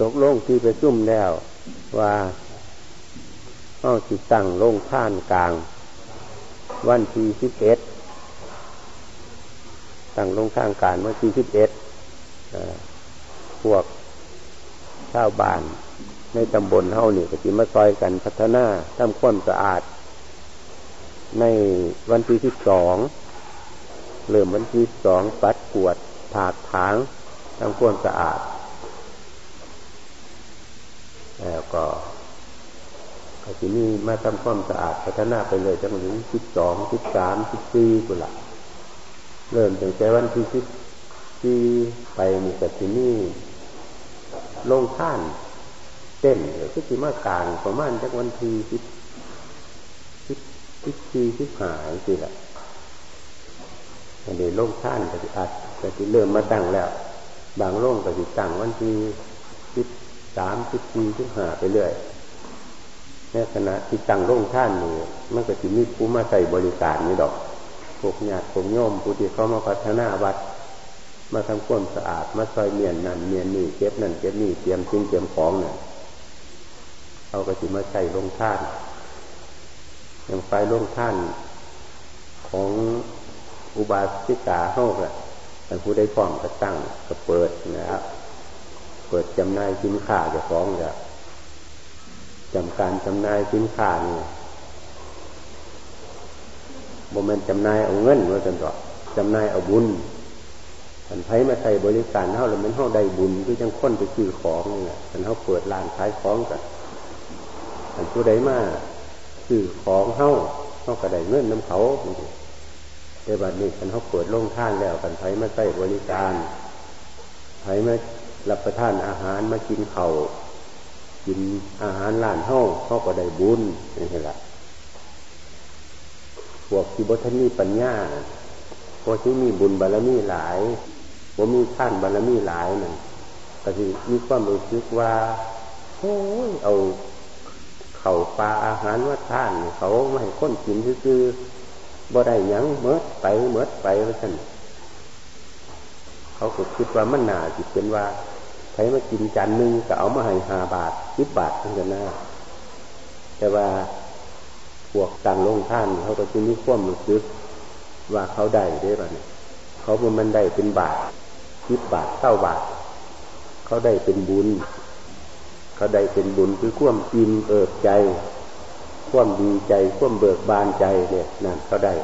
ตกลงที่ไปซุ่มแล้ว ว่าเอาจิตตั้งลงท่านกลาง วันที่สิบเอ็ดตั้งลงท่านกลางวันที่สิบเอ็ดพวกชาวบ้านในตำบลเท่านี่ก็จิมาซอยกันพัฒนาทำความสะอาด ในวันที่ที่สองเริ่มวันที่สองปัดกวดถากถางทำความสะอาด แล้วก็ก็ที่นี่มาทำความสะอาดพัฒนาไปเลยจนถึงสิบสองสิบสามสิบสี่กุละเริ่มตั้งแต่วันที่สิบสี่ไปมีกับที่นี่ลงท่านเต้นหรือที่มากลางประมาณจากวันที่สิบสิบสิบสี่สิบห้าสิละอันนี้ลงท่านก็จะอัดก็จะเริ่มมาตั้งแล้ว บางโรงก็จะตั้งวันที่สิบ สามสิบสี่สิบห้าไปเรื่อยในขณะที่ตั้งโรงท่านนี่มันก็จะมีผู้มาใส่บริการนี่ดอก พวกญาติพวกโยมผู้ที่เขามาพัฒนาวัด มาทำความสะอาด มาซอยเมียนนั่นเมียนนี่เก็บนั่นเก็บนี่เตรียมสิ่งเตรียมของเนี่ยเขาก็จะมาใส่ลงท่าน อย่างไฟลงท่านของอุบาสิกาเฮาแหละแต่ผู้ได้ฟ้องก็ตั้งก็เปิดนะครับ เปิดจำหน่ายสินค้าจะฟ้องจะจำการจำหน่ายสินค้านี่โมเมนต์จำหน่ายเอาเงินมาจนต่อจำหน่ายเอาบุญอันไผมาใส่บริการเท่าเราเป็นเท่าได้บุญที่จังค้นไปซื้อของเนี่ยอันเท่าเปิดร้านขายของกันอันผู้ใดมาซื้อของเท่าเท่าก็ได้เงินน้ำเขาแต่บัดนี้อันเขาเปิดโรงท่านแล้วกันไผมาใส่บริการไผมา รับประทานอาหารมากินเขา่ากินอาหารร้านเท่าเขาก็ได้บุญนี่แหละพวกที่บทนีปัญญาพวกที่มีบุญบารมีหลายผมมีท่านบารมีหลายนั่นก็คือมีความรู้สึกว่าโอ้ยเอาเข่าปลาอาหารว่าท่านเขาไม่ให้คนกินคือบ่ได้ยังเมิดไปเมิดไปว่าท่านเขาก็คิดว่ามันหนาจิตเป็นว่า ใครมากินจานหนึ่งก็เอามาให้หาบาทสิบบาททั้งกันหนะแต่ว่าพวกต่างลงท่าน เขาก็จะมีความรู้สึกว่าเขาได้ได้ป่ะเนี่ยเขาบ่มันได้เป็นบาทสิบบาทเท่าบาท เขาได้เป็นบุญ เขาได้เป็นบุญคือความอิ่มเอิบใจ ความดีใจ ความเบิกบานใจเนี่ยนั่นเขาได้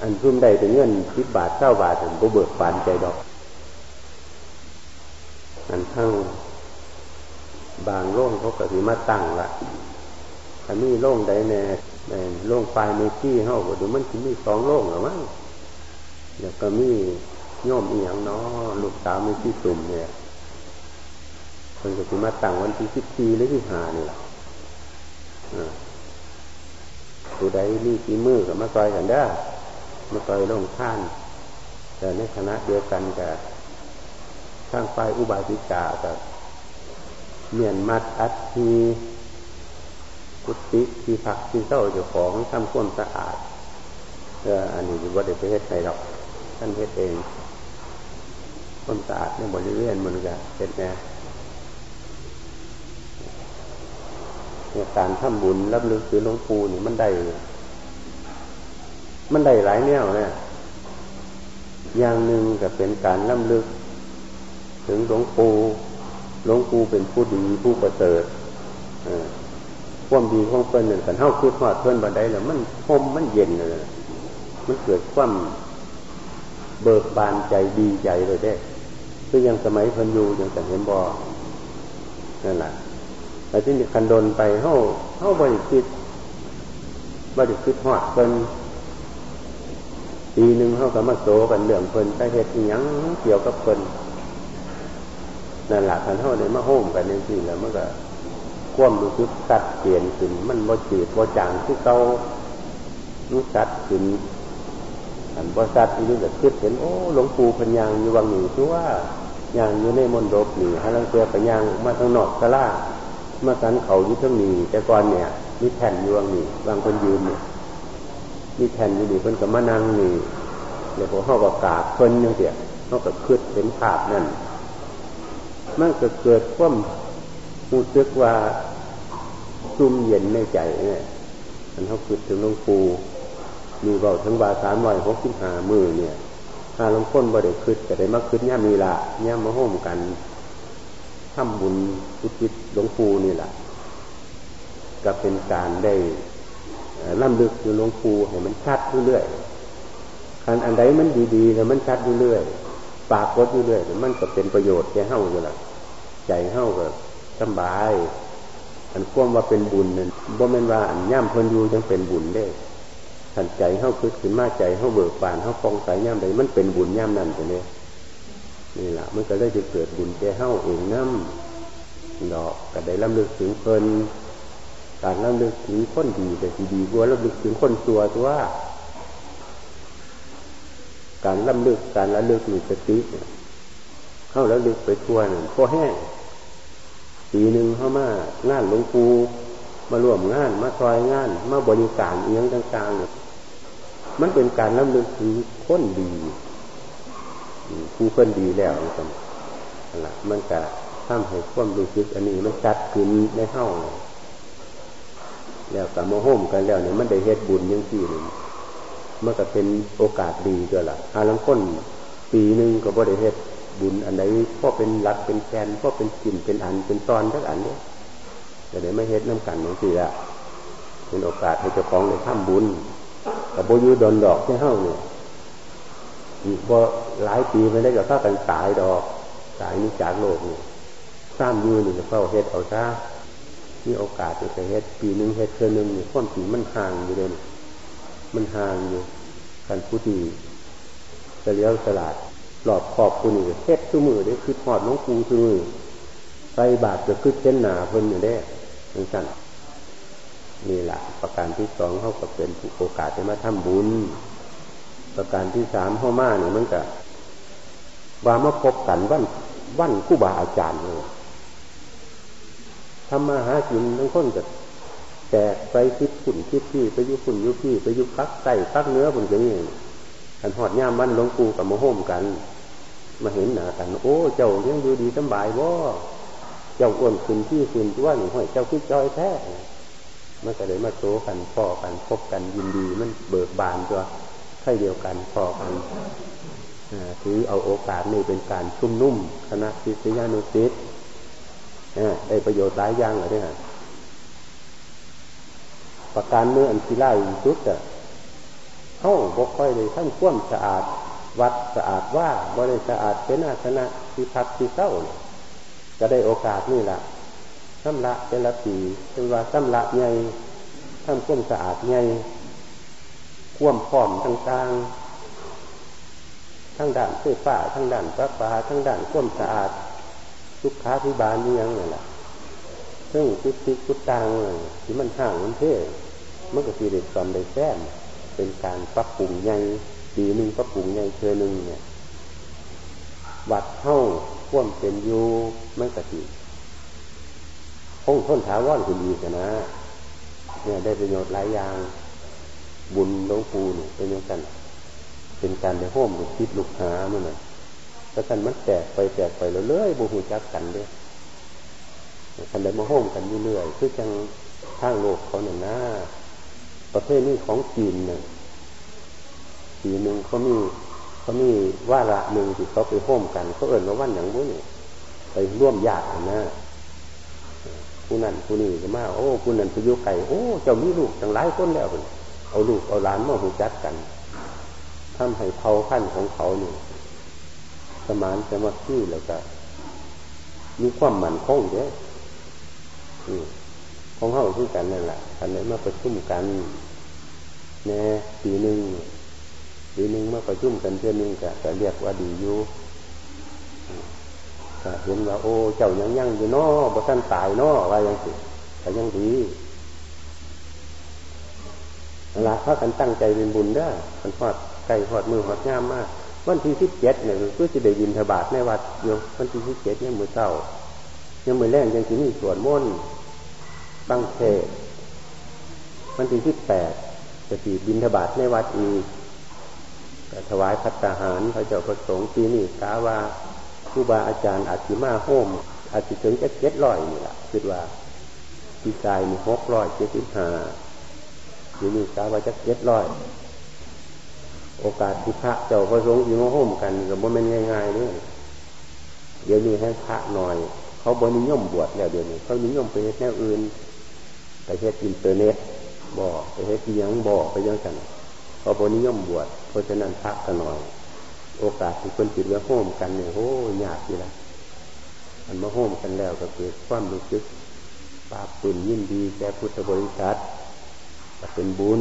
อันพุ่มได้เป็นเงินสิบบาทเท่าบาทถึงก็เบิกบานใจดอก อันทั้งบางโล่งเขาก็สิมาตั้งละอันนี้โล่งใดแน่โล่งไฟในที่เขาก็ดูมันจะมีสองโล่งหรือมั้งแล้วก็มีโยมอียงเนาะลูกสาวมีที่สุ่มเนี่ยคนก็สิมาตั้งวันที่สิบสี่หรือที่ห้านี่แหละผู้ใดมีฝีมือกับมาซอยกันได้มาซอยลงท่าน แต่ในคณะเดียวกันกับ ข้างไฟอุบาสิกากับเมียนมัดอัตทีกุฏิที่พักที่เศร้าเจ้าของทำความสะอาดเอออันนี้ว่าเดี๋ยวไปเฮ็ดใครหรอกท่านเฮ็ดเองความสะอาดในบริเวณมันก็เฮ็ดแน่เนี่ยการทำบุญรับลึกคือหลวงปู่นี่มันได้ มันได้หลายแนวเนี่ยอย่างหนึ่งก็เป็นการล้ำลึก ถึงหลวงปู่หลวงปู่เป็นผู้ดีผู้ประเสริฐความดีของเพื่อนนึ่งกันเท่าคืดหอดเพื่อนบันไดแล้วมันพมมันเย็นเลยมันเกิดความเบิกบานใจดีใจเลยได้คือยังสมัยเพิ่นอยู่ยังแต่เห็นบอนั่นแหละแต่ที่คันโดนไปเท่าเท่าบริคิดบริคิดหอดเพิ่นปีหนึ่งเขาก็มาโซกันเรื่องเพิ่นไปเหตุยังเกี่ยวกับเพิ่น นั่นแหละคันเท่าเนี่ยมาโฮมกันในที่แล้วมันก็ควมรู้สึกสัดเปลี่ยนขึ้นมันบ่จืดบ่จางที่เก่ารู้สัดขึ้นอันบ่สัดที่นี่ก็คิดเห็นโอ้หลวงปู่พันยางอยู่วังหนึ่งชื่อว่ายางอยู่ในมณฑปนี่ฮะลังเสือปัญญางมาทางนอกสลามาสันเขาอยู่ทั้งนี้แต่ก่อนเนี่ยมีแผ่นอยู่วังนี่วางคนยืนเนี่ยมีแผ่นอยู่นี่เพิ่นกับมานั่งนี่เดี๋ยวพอเขาก็กาบเพิ่นยังเสียเขาก็คืดเห็นภาพนั่น มันก็เกิดความรู้สึกว่าซุ่มเย็นในใจเนี่ยมันเขาคิดถึงหลวงปู่มีเบาทั้งบาสามร้อยหกสิบห้ามือเนี่ยถ้าหลวงพ่นบ่ได้คิดแต่ได้มาคิดย่ามีละย่ามาห้มกันทำบุญอุทิศหลวงปู่นี่แหละก็เป็นการได้ล่ำลึกอยู่หลวงปู่ให้มันชัดเรื่อยคันอันใดมันดีๆแล้วมันชัดเรื่อย ปากกดเรื่อยมันก็เป็นประโยชน์แก่เฮ้าอยู่ละใจเฮ้าก็สบาย อันควมว่าเป็นบุญนั่นบ่แม่นว่าอันย่ำเพิ่นอยู่ยังเป็นบุญได้ขันใจเฮ้าคึกขึ้นมาใจเฮ้าเบิกบานเฮ้าฟองใสย่ำใดมันเป็นบุญย่ำนั่นแต่เนี่ยนี่แหละมันก็เลยจะเกิดบุญแก่เฮ้าเองน้ำดอกก็ได้ลำลึกถึงเพลินการลำลึกถึงคนดีแต่ดีดีกว่าลำลึกถึงคนตัวตัว การล้ำลึกการละลึกมีสติเข้าแล้วลึกไปทั่วหนึ่งพอแห้งปีหนึ่งเข้ามางานหลวงปู่มาร่วมงานมาซอยงาน มาบริการเอียงต่างๆเนี่ยมันเป็นการล้ำลึกถึงคนดีผู้คนดีแล้วนะครับละมันจะทำให้ความรู้สึกอันนี้มันชัดขึ้นในเฮ้าแล้วกับมาโฮมกันแล้วเนี่ยมันได้เฮ็ดบุญยังที่หนึ่ง มันก็เป็นโอกาสดีก็ละอาลังค้นปีหนึ่งก็บ่ได้เฮ็ดบุญอันไหนพ่อเป็นหลักเป็นแกนพ่อเป็นกลิ่นเป็นอันเป็นตอนทักอันเนี่ยแต่เดี๋ยวไม่เฮ็ดน้ำกันบางทีละเป็นโอกาสให้เจ้าของได้ทำบุญกับโบยูดอนดอกที่เฮ้าเนี่ยอีกบ่หลายปีไม่ได้กับข้ากันตายดอก ตายนี้จากโลกเนี่สร้างยืนหนึ่งเข้าเฮ็ดเอาซะมีโอกาสจะเฮ็ดปีหนึ่งเฮ็ดเทือหนึ่งเนี่ยความจริงมันห่างอยู่เลย มันห่างอยู่กันผู้ดีจะเลี้ยวสลาดหลอดขอบคุณนี่เฮ็ดทุมือได้คือหอดน้องปูทุมือไปบาดจะขึ้นเส้นหนาเพิ่นอยู่ได้เหมือนกันนี่แหละประการที่สองเขาก็เป็นโอกาสจะมาทำบุญ ประการที่สามเข้ามาเนี่ยมันก็ว่ามาพบกันวันวันคู่บาอาจารย์เลยทำมาหากินทั้งคนกับ แตกไปคิดฝุ่นคิดพี่ไปยุฝุ่นยุพี่ไปยุพักใส่พักเนื้อผมจะนี่กันหอดย่ามวันหลวงปู่กับมาโฮมกัน มาเห็นหนากัน โอ้เจ้าเลี้ยงดูดีสบายบ่เจ้าอ้วนขึ้นที่ขึ้นตัวหนึ่งห้อยเจ้าคิดจอยแท้มันก็เลยมาโตกันพอกันพบกันยินดีมันเบิกบานตัวใช่เดียวกันพอกันถือเอาโอกาสนี้เป็นการชุ่มนุ่มคณะศิษยานุศิษย์ได้ประโยชน์หลายอย่างเลยเนี่ย ประการเมื่ออันที่ไล่สุดอะเข้าบกค่อยเลยท่านคว่ำสะอาด วัดสะอาดว่าบริสะอาดเป็นอาชนะที่พักที่เศร้าจะได้โอกาสนี่แหละซ้ำละเป็นละปีเป็นว่าซ้ำละไงทำคว่ำสะอาดไงคว่ำพร้อมต่างๆทั้งด่านเสื้อผ้าทั้งด่านปลาปลาทั้งด่านคว่ำสะอาดทุกค้าที่บานนี่ยังไงล่ะ ซึ่งติดติดกุดตังที่มันห่างมันเท่มันก็คือเด็กตอนได้แซมเป็นการปรับปรุงใหญ่ปีหนึ่งปรับปรุงใหญ่เชือหนึ่งเนี่ยวัดเท่าพ่วมเป็นยูไม่กระติคงท้นถาวรคุณดีกันนะเนี่ยได้ประโยชน์หลายอย่าง บุญหลวงปู่เป็นย่างกัน เป็นการได้ห้มลูกคิดลูกหาเมื่อไร่ถ้ากันมันแตกไปแตกไปแล้วเลื่อยบุหูจักกันเลย คันได้มาห้อมกันเรื่อยๆคือจังทางโลกเขาเนี่ยนะประเภทนี้ของจีนเนี่ยปีหนึ่งเขามีเขามีว่าระหนึ่งที่เขาไปห้มกันเขาเอิ่นว่าวันอย่างบุ้นไปร่วมญาตินะผู้นั้นผู้นี้ก็มาโอ้ผู้นั้นไปยุไก่โอ้เจ้ามีลูกตั้งหลายคนแล้วเอาลูกเอาหลานมาหูจัดกันทำให้เผาขั้นของเขาเนี่ยสมานสมาธิแล้วก็มีความหมั่นคงเด้ ของเข้าคือกันนั่นแหละกันเลยมาประชุมกันแน่ปีหนึ่งปีหนึ่งมาประชุมกันเพื่อนึงก็จะเรียกว่าดีอยู่เห็นว่าโอ้เจ้ายังยั่งอยู่นอบ่ท่านตายนอว่ายังสิแต่ยังดีละพระกันตั้งใจเป็นบุญได้กันหอดไก่หอดมือหอดง่ามมาก วันที่สิบเจ็ดเนี่ยเพื่อจะได้ยินธบาตในวัดอยู่วันที่สิบเจ็ดเนี่ยมือเศร้ายังมือแรงยังที่นี่สวนม่นตั้ ตั้งเทศวันที่สิบแปดจะตีบินธบาตในวัดอีกถวายพัตตาหารพระเจ้าประสงค์ปีนี้กาวาครูบาอาจารย์อาจิมาโฮมอาจจะถึงจะเจ็ดร้อยนี่แหละคิดว่าพี่ชายมีหกร้อยเจ็ดสิบห้าอยู่นี่กาวาจะเจ็ดร้อยโอกาสที่พระเจ้าพระสงฆ์ยู่มาห่มกันกับว่ามันง่ายๆนี่เดี๋ยวนี้ให้พระหน่อย เขาบนิยมบวชแล้วเดี๋ยวนี้เขานิยมไปเฮ็ดแนวอื่น ไปเฮ็ดอินเทอร์เน็ตบ่ไปเฮ็ดยังบ่ไปยังกันเขาบนิยมบวชเพราะฉะนั้นพระกันหน่อย โอกาสที่คนจิตว่าห่มกันเนี่ยโอ้ยากทีละมันมาห่มกันแล้วก็เกิดความรู้สึกปาบปืนยินดีแก่พุทธบริษัทเป็นบุญ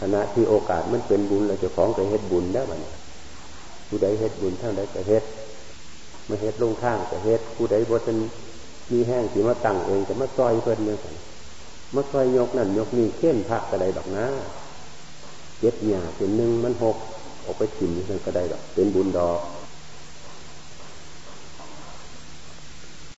ขณะที่โอกาสมันเป็นบุญเราจะของไปเฮ็ดบุญได้ไหมผู้ใดเฮ็ดบุญทั้งใดก็เฮ็ดมาเฮ็ดลงข้างก็เฮ็ดผู้ใดบ่ทันมีแห้งสิมาตั้งเองจะมาซอยเพิ่นเนี่ย มาคอยยกนั่นยกนี่เข้มพักกระไดดอกนะเจ็ดหยาเป็นหนึ่งมันหกออกไปถิ่นนี่กระไดดอก เป็นบุญดอก